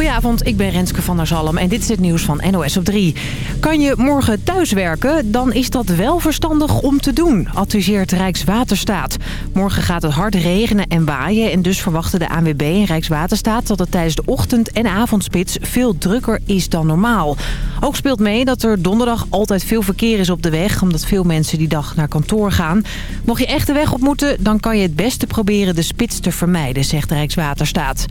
Goedenavond, ik ben Renske van der Zalm en dit is het nieuws van NOS op 3. Kan je morgen thuiswerken? Dan is dat wel verstandig om te doen, adviseert Rijkswaterstaat. Morgen gaat het hard regenen en waaien en dus verwachten de ANWB en Rijkswaterstaat... dat het tijdens de ochtend- en avondspits veel drukker is dan normaal. Ook speelt mee dat er donderdag altijd veel verkeer is op de weg... omdat veel mensen die dag naar kantoor gaan. Mocht je echt de weg op moeten, dan kan je het beste proberen de spits te vermijden, zegt Rijkswaterstaat.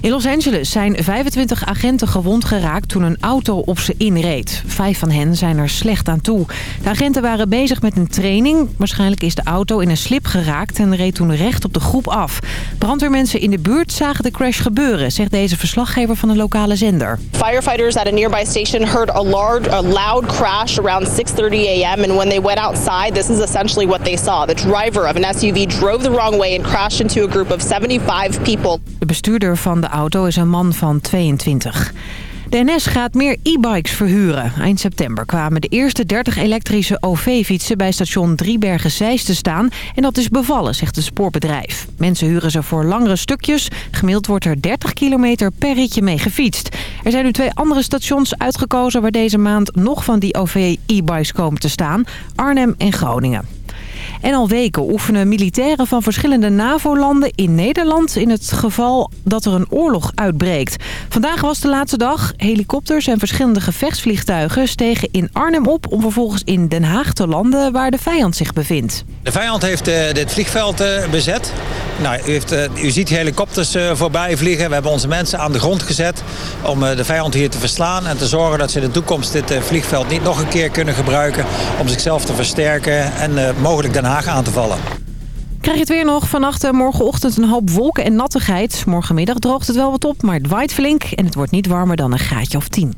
In Los Angeles zijn 25 agenten gewond geraakt toen een auto op ze inreed. Vijf van hen zijn er slecht aan toe. De agenten waren bezig met een training. Waarschijnlijk is de auto in een slip geraakt en reed toen recht op de groep af. Brandweermensen in de buurt zagen de crash gebeuren, zegt deze verslaggever van een lokale zender. Firefighters at a nearby station heard a, large, a loud crash around 6.30 a.m. And when they went outside, this is essentially what they saw. The driver of an SUV drove the wrong way and crashed into a group of 75 people. De bestuurder van de auto is een man van 22. De NS gaat meer e-bikes verhuren. Eind september kwamen de eerste 30 elektrische OV-fietsen bij station Driebergen-Zeist te staan. En dat is bevallen, zegt het spoorbedrijf. Mensen huren ze voor langere stukjes. Gemiddeld wordt er 30 kilometer per ritje mee gefietst. Er zijn nu twee andere stations uitgekozen waar deze maand nog van die OV-e-bikes komen te staan. Arnhem en Groningen. En al weken oefenen militairen van verschillende NAVO-landen in Nederland... in het geval dat er een oorlog uitbreekt. Vandaag was de laatste dag. Helikopters en verschillende gevechtsvliegtuigen stegen in Arnhem op... om vervolgens in Den Haag te landen waar de vijand zich bevindt. De vijand heeft uh, dit vliegveld uh, bezet. Nou, u, heeft, uh, u ziet helikopters voorbij vliegen. We hebben onze mensen aan de grond gezet om de vijand hier te verslaan... en te zorgen dat ze in de toekomst dit vliegveld niet nog een keer kunnen gebruiken... om zichzelf te versterken en mogelijk Den Haag aan te vallen. Krijg je het weer nog. Vannacht en morgenochtend een hoop wolken en nattigheid. Morgenmiddag droogt het wel wat op, maar het waait flink... en het wordt niet warmer dan een graadje of 10.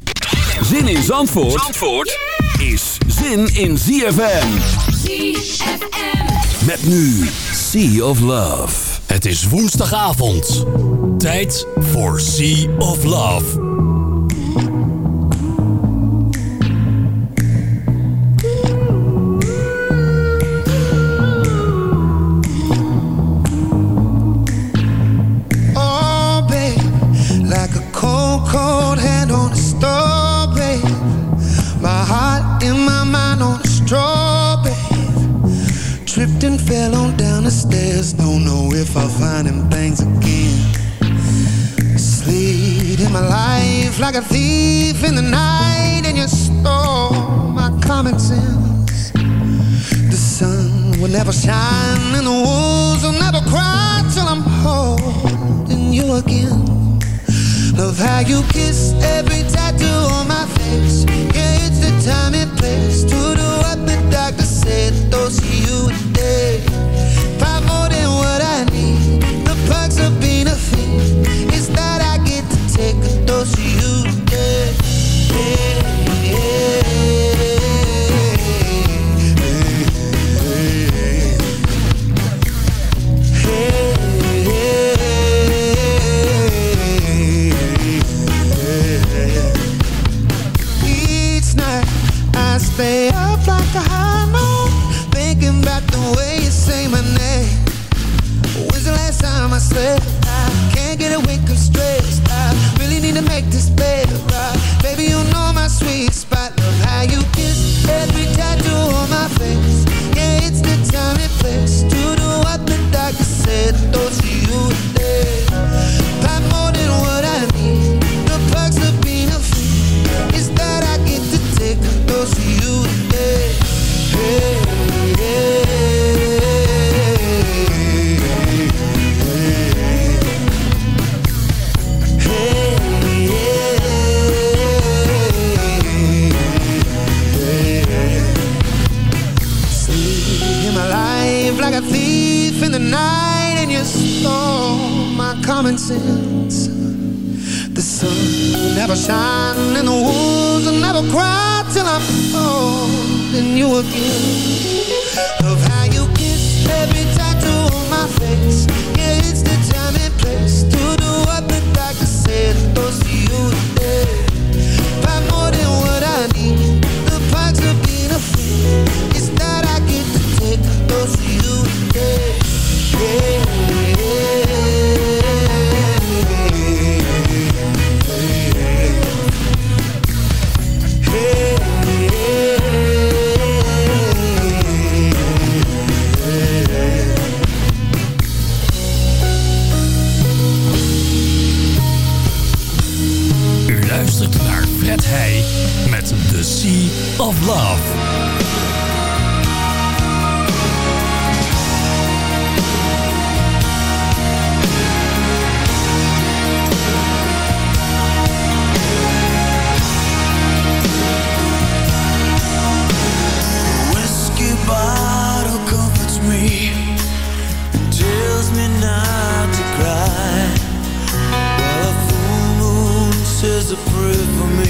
Zin in Zandvoort, Zandvoort is zin in ZFM. ZFM. Met nu Sea of Love. Het is woensdagavond. Tijd voor Sea of Love. Make this better Baby, you know my sweet spot you again disapprove of me.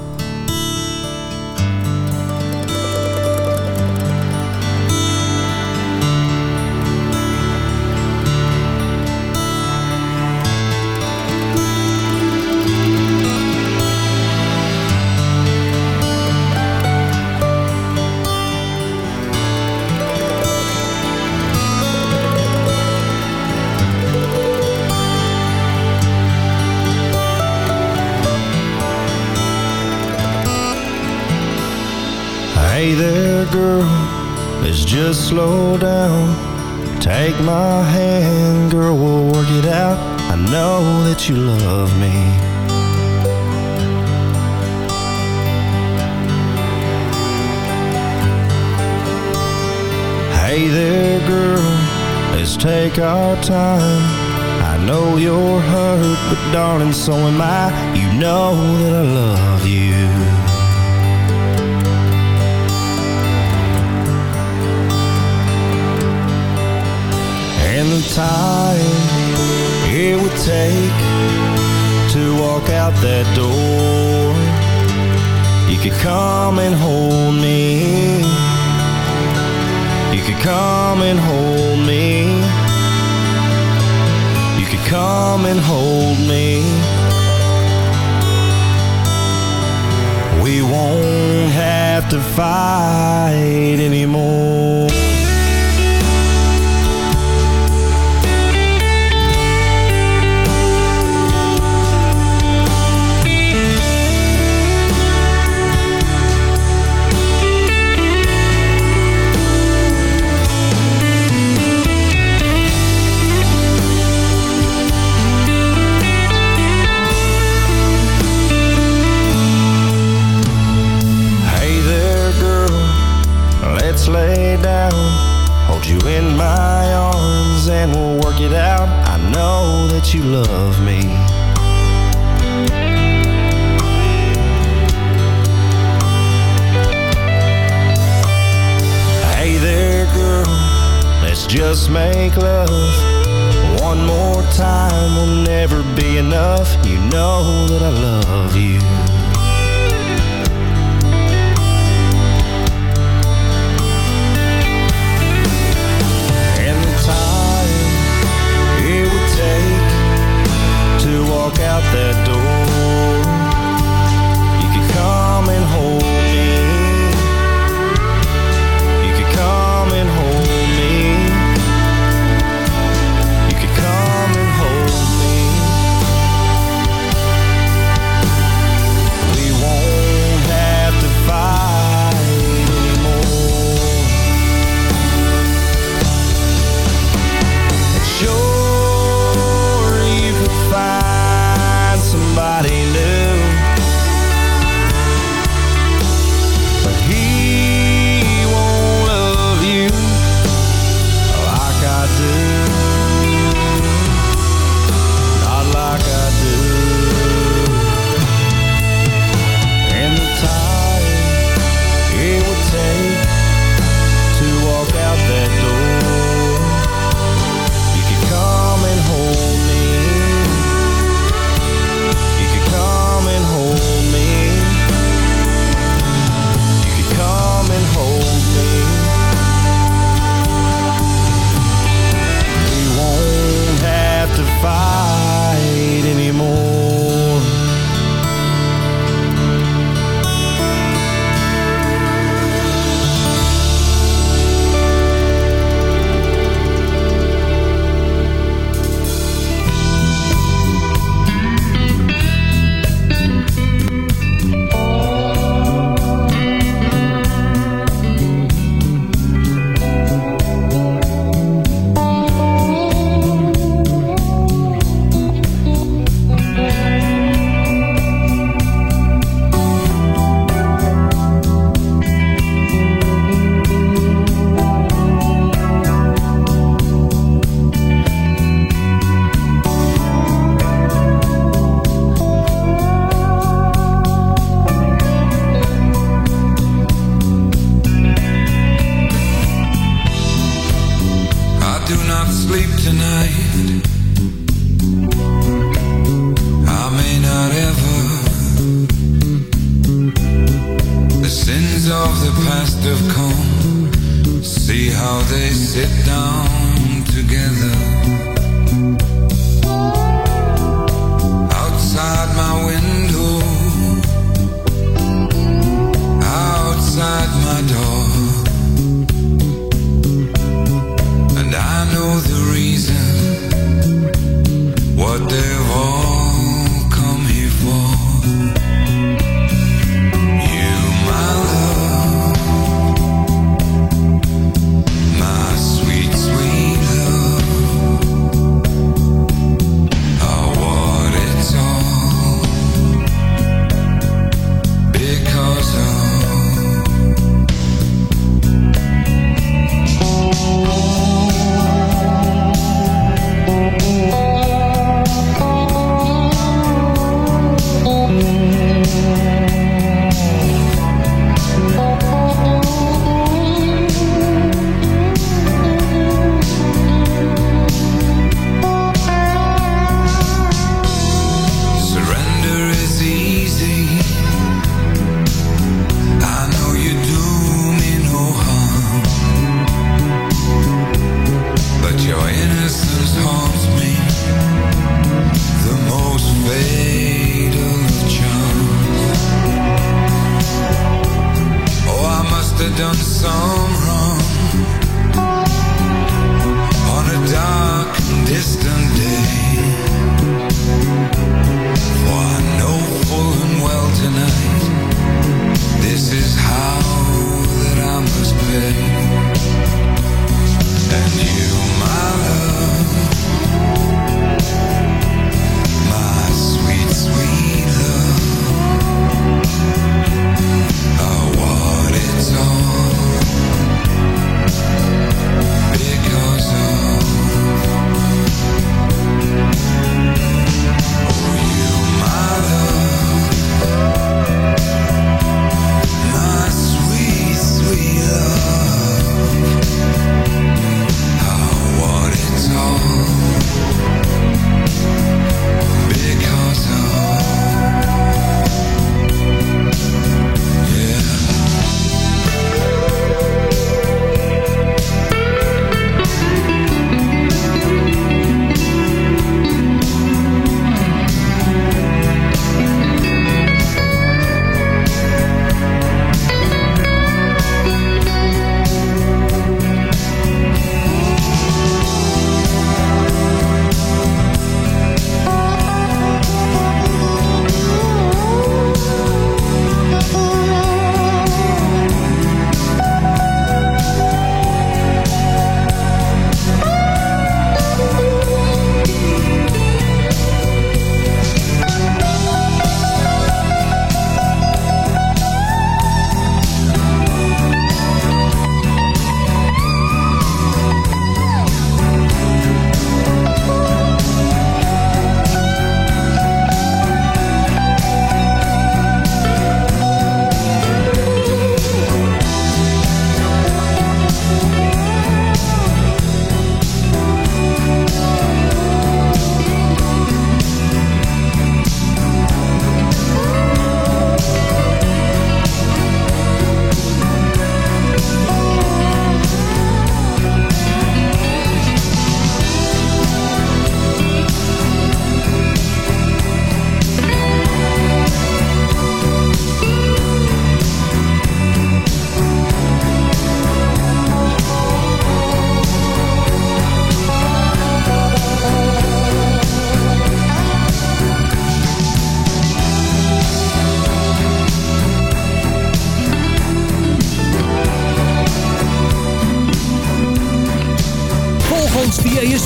girl, let's just slow down. Take my hand, girl, we'll work it out. I know that you love me. Hey there, girl, let's take our time. I know you're hurt, but darling, so am I. You know that I love you. and the time it would take to walk out that door. You could come and hold me. You could come and hold me. You could come and hold me. We won't have to fight anymore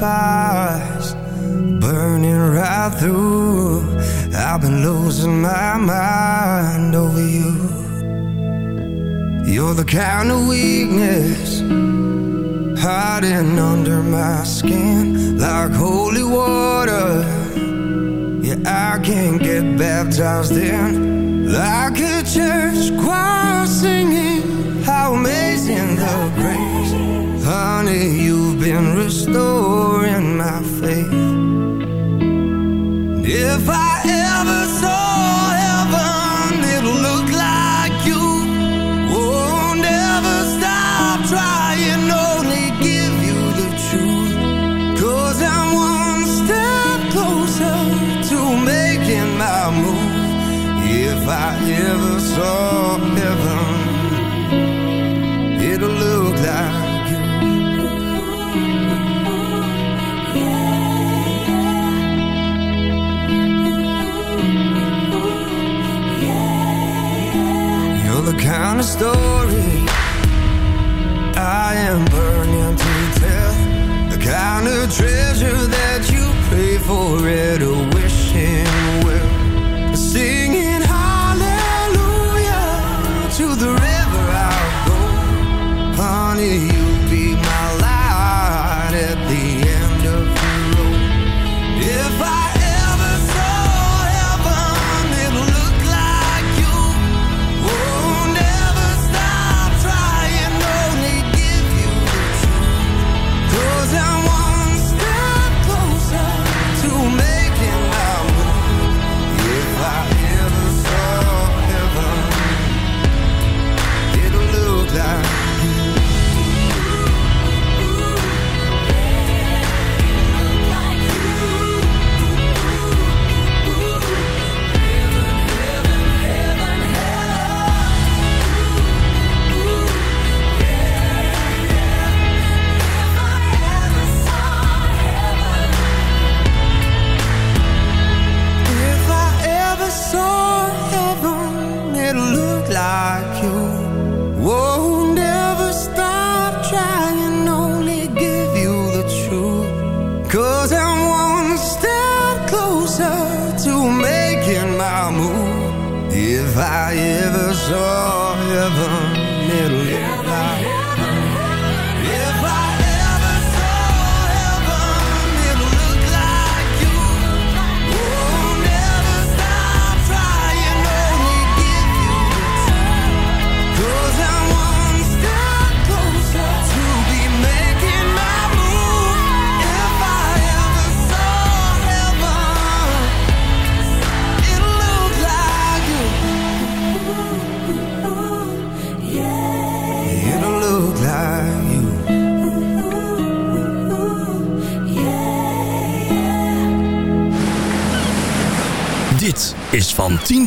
Fires burning right through. I've been losing my mind over you. You're the kind of weakness hiding under my skin like holy water. Yeah, I can't get baptized in like a church choir singing. How amazing the grace, honey. You've been restoring my faith. If I ever saw heaven, it'll look like you. Oh, never stop trying, only give you the truth. Cause I'm one step closer to making my move. If I ever saw of story I am burning to tell. The kind of treasure that you pray for at a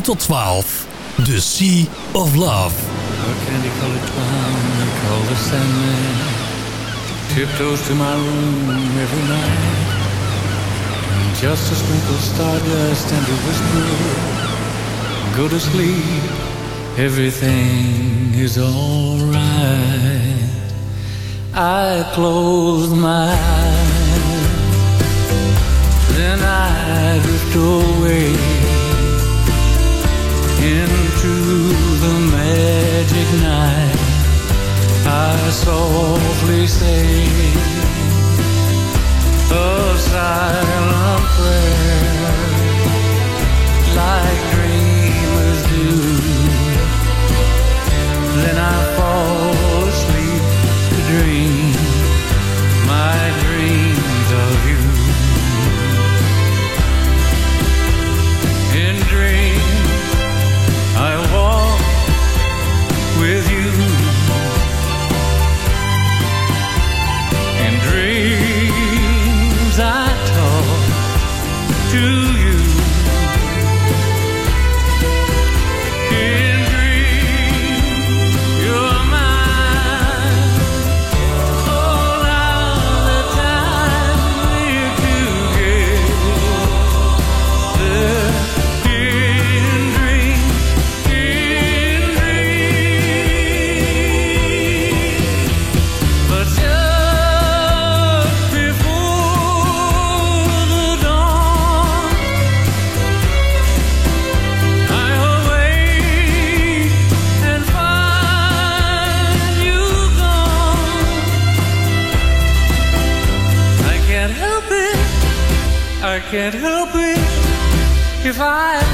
tot 12. The Sea of Love. A candy-colored clown called the Sandman eh? tiptoes to my room every night. And just to sprinkle stardust and to whisper, go to sleep, everything is alright. I close my eyes, then I drift away into the magic night. I softly say a silent prayer, like dreamers do. Then I fall can't help it if I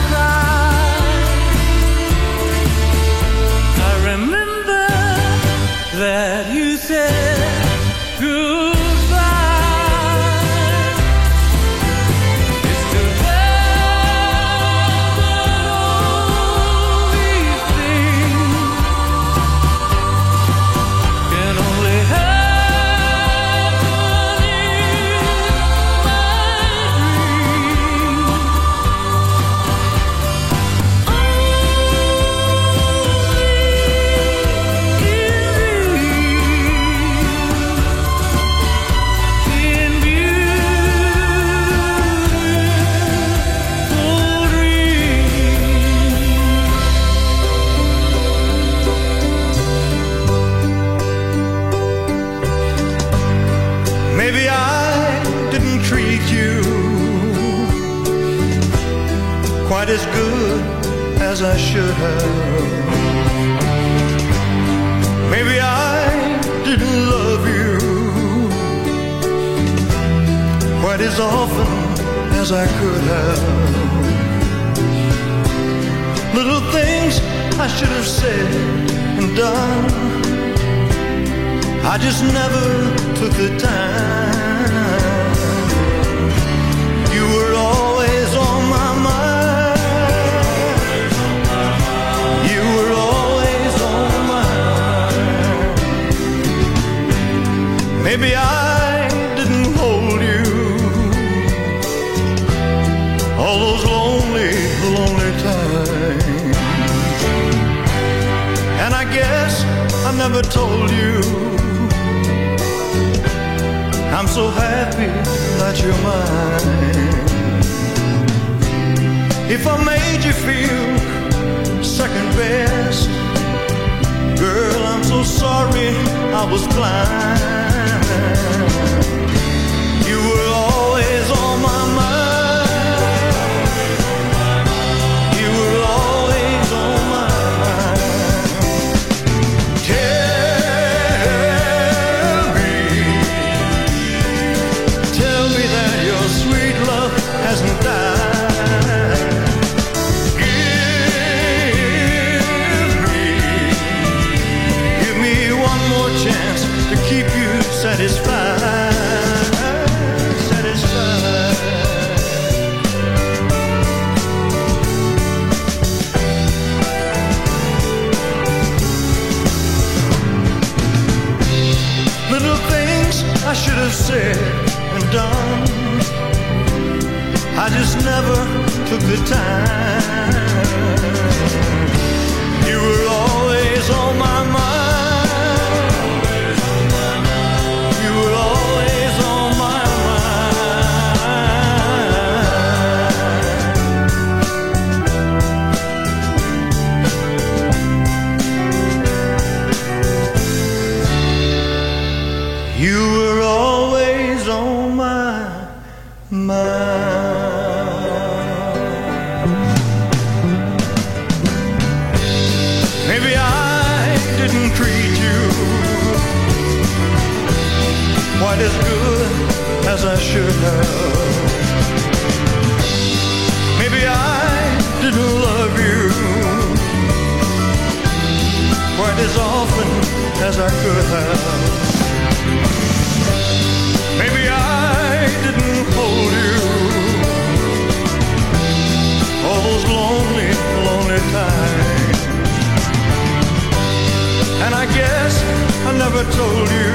never told you.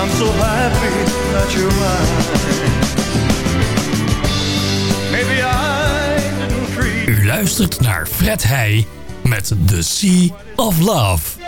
I'm so happy that you're mine. Maybe I didn't treat U luistert naar Fred Heij met The Sea of Love.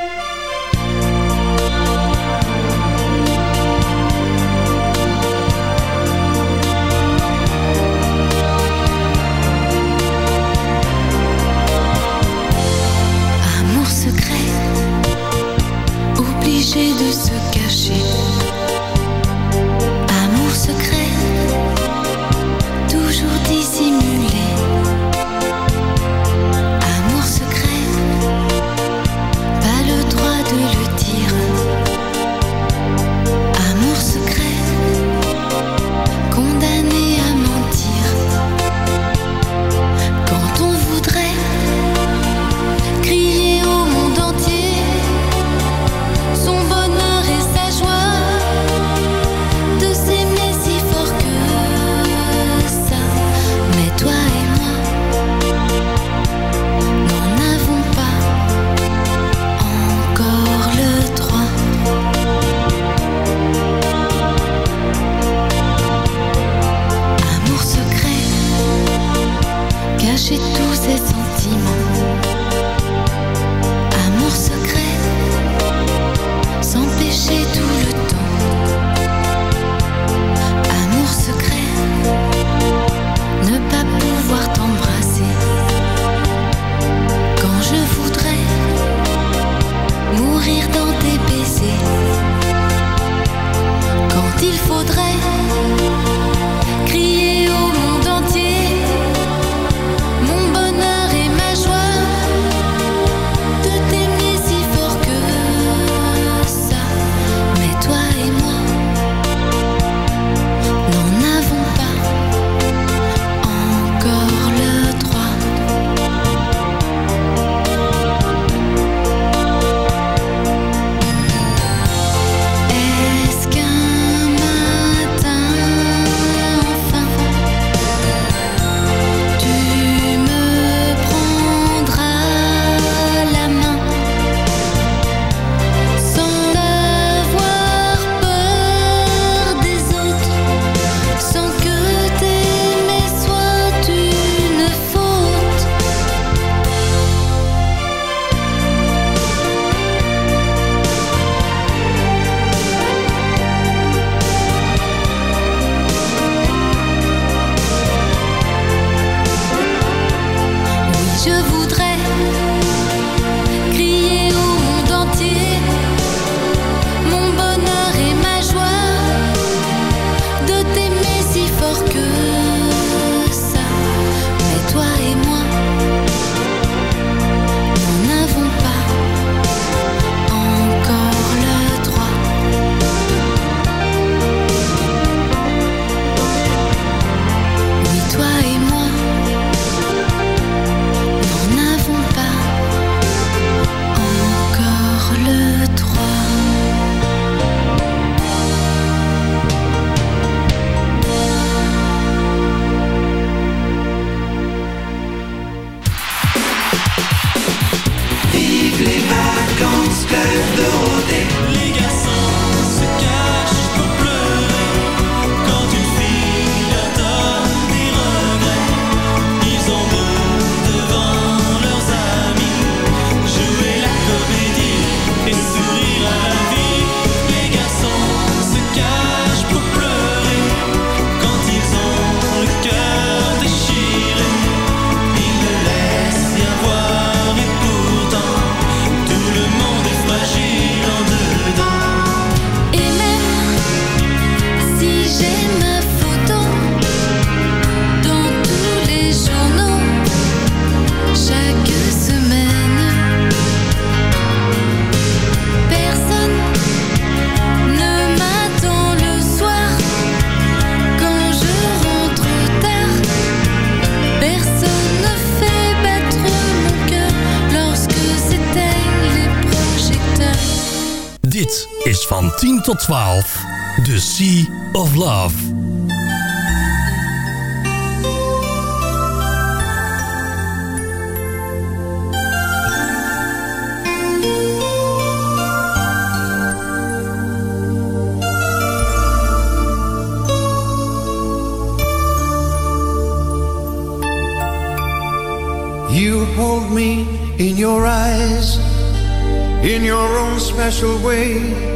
tijd nodig is van 10 tot 12 The Sea of Love. You hold me in your eyes, in your own special way.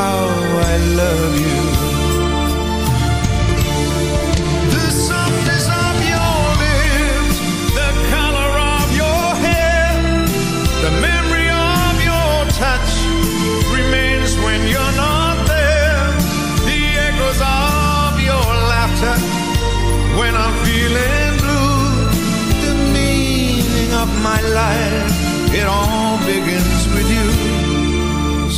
how I love you.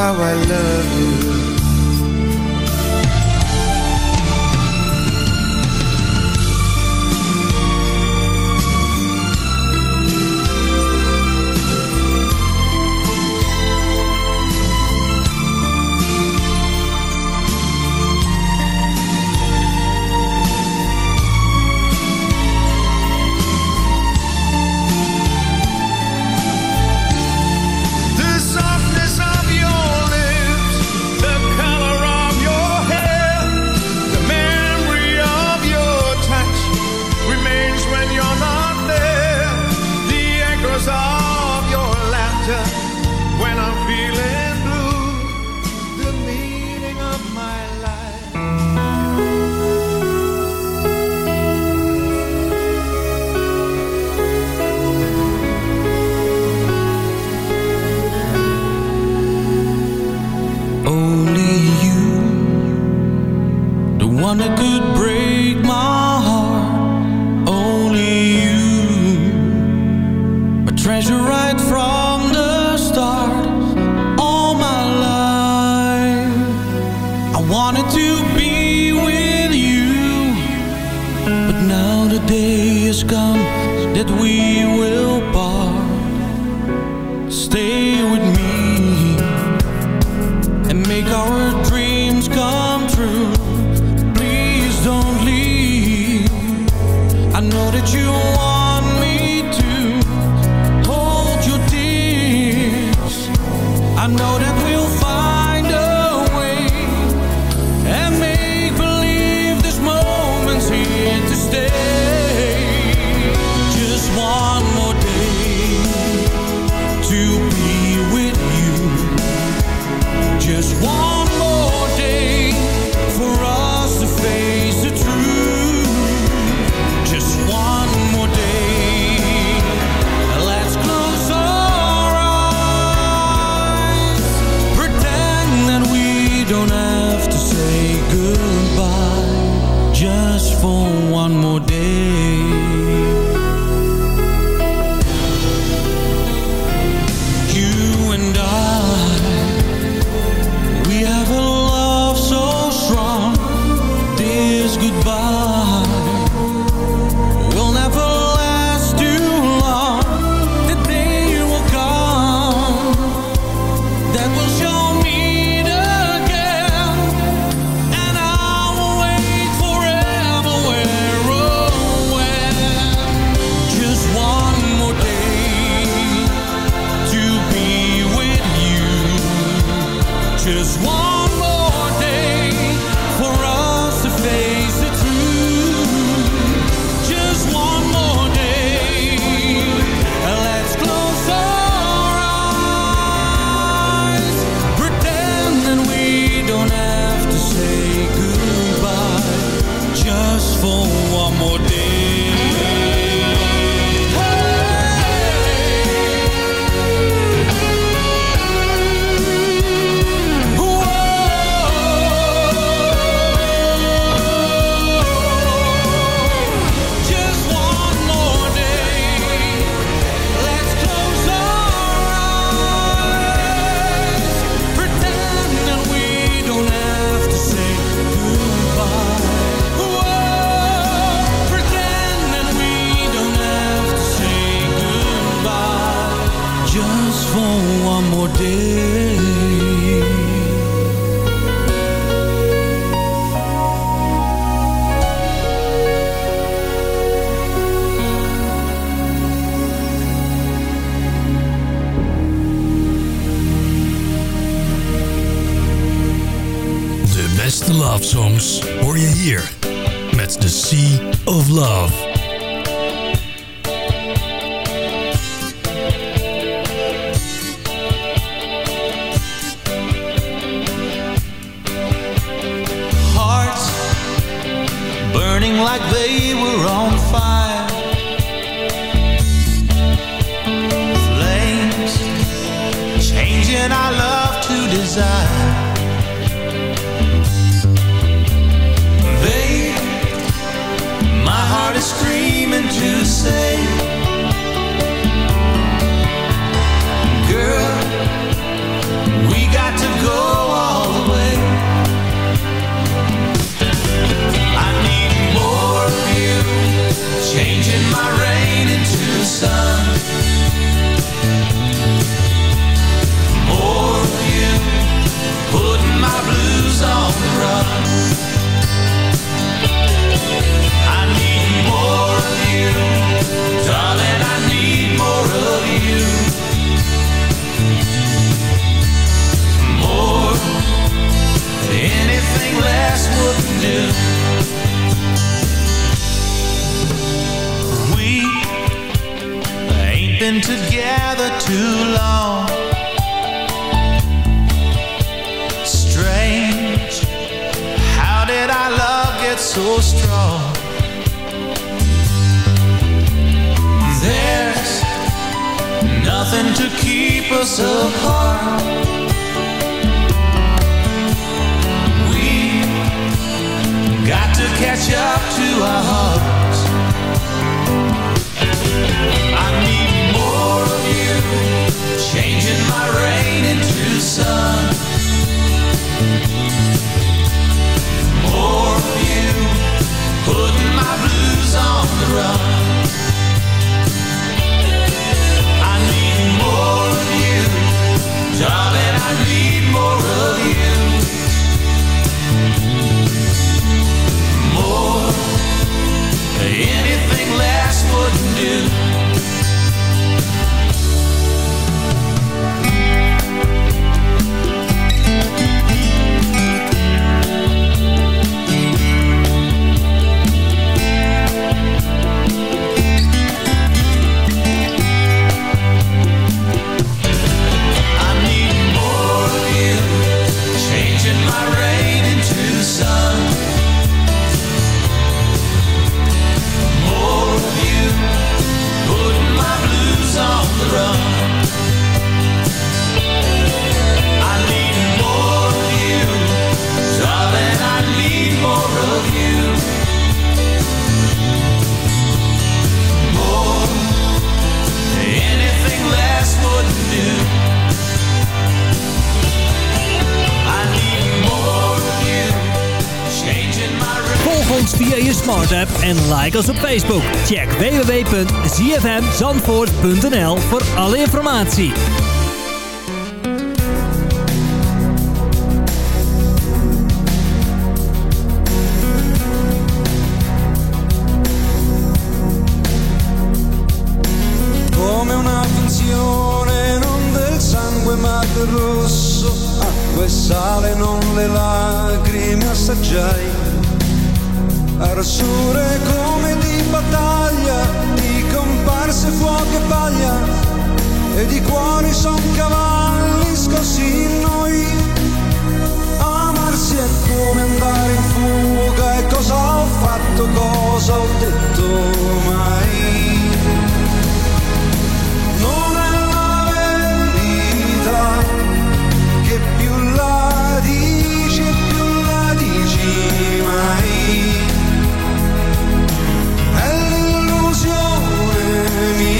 how I love you. got to go. together too long. Strange How did our love get so strong? There's Nothing to keep us apart. We Got to catch up to our heart. You. like ons op Facebook. Check www.zfmzandvoort.nl voor alle informatie. Come una pensione non del sangue ma del rosso, ah, acqua e sale, non le lacrime assaggiai arsure come di battaglia, di comparse fuoco e paglia, e di cuori son cavalli scossi noi. Amarsi è come andare in fuga e cosa ho fatto, cosa ho detto mai. Non è la verità che più la dici, più la dici mai. me.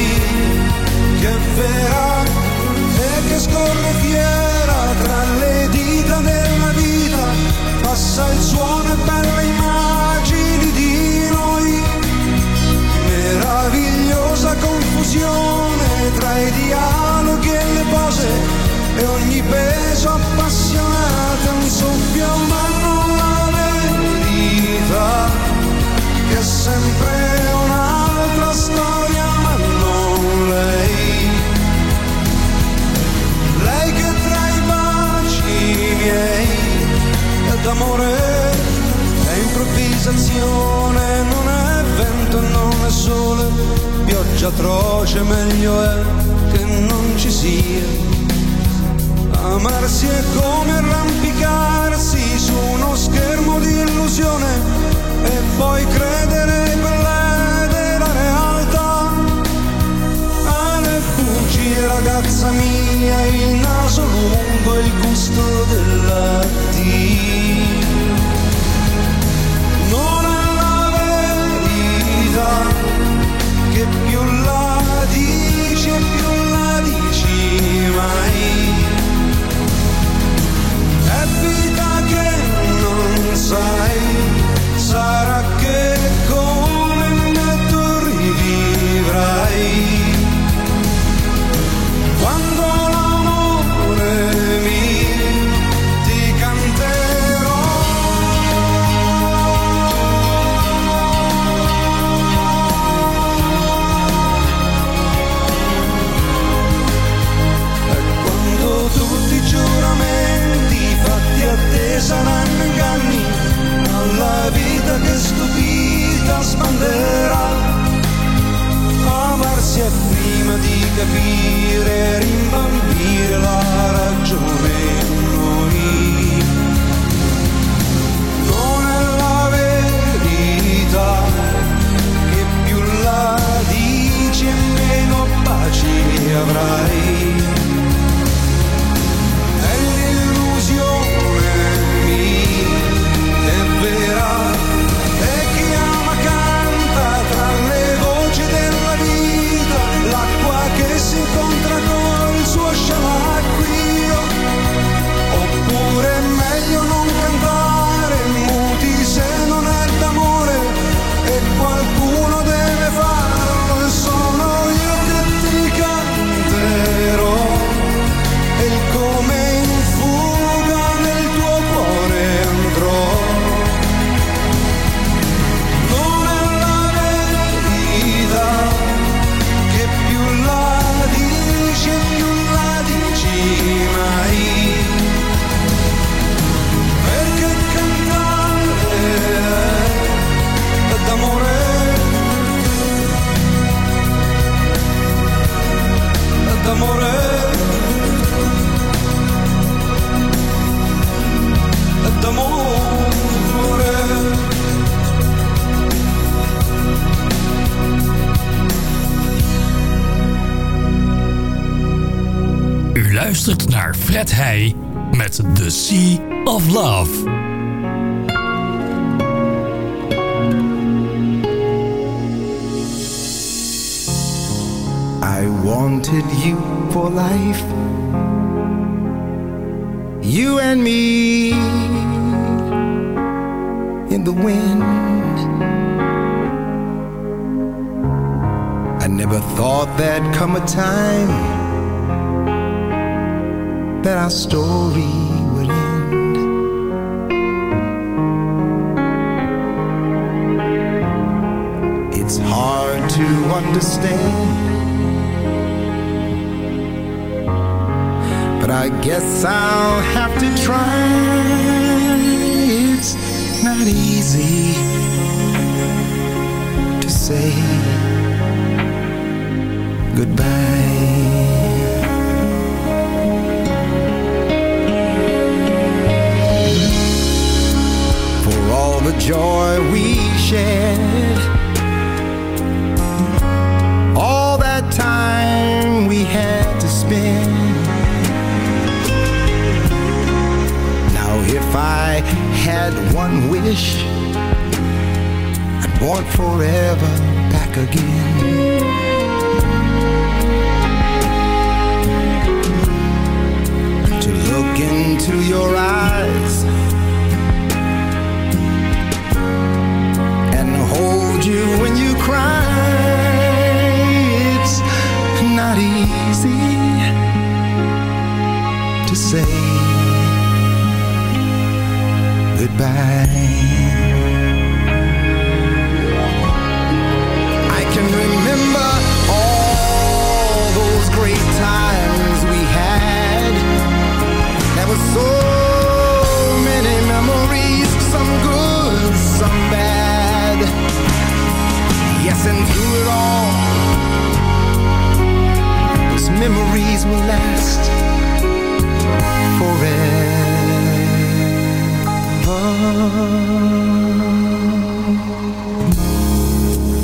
You and me in the wind. I never thought there'd come a time that our story would end. It's hard to understand. But I guess I'll have to try. It's not easy to say goodbye. For all the joy we shared, if I had one wish, I'd want forever back again. To look into your eyes and hold you when you cry. Memories will last forever.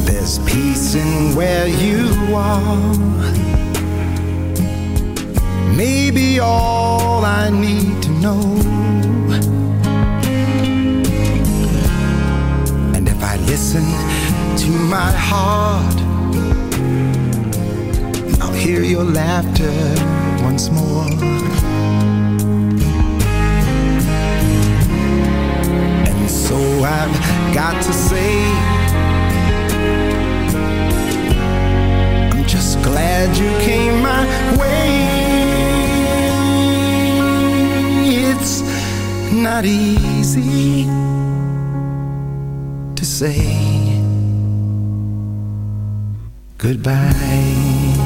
There's peace in where you are. Maybe all I need to know. And if I listen to my heart, I'll hear your laughter once more. So I've got to say, I'm just glad you came my way. It's not easy to say goodbye. Goodbye.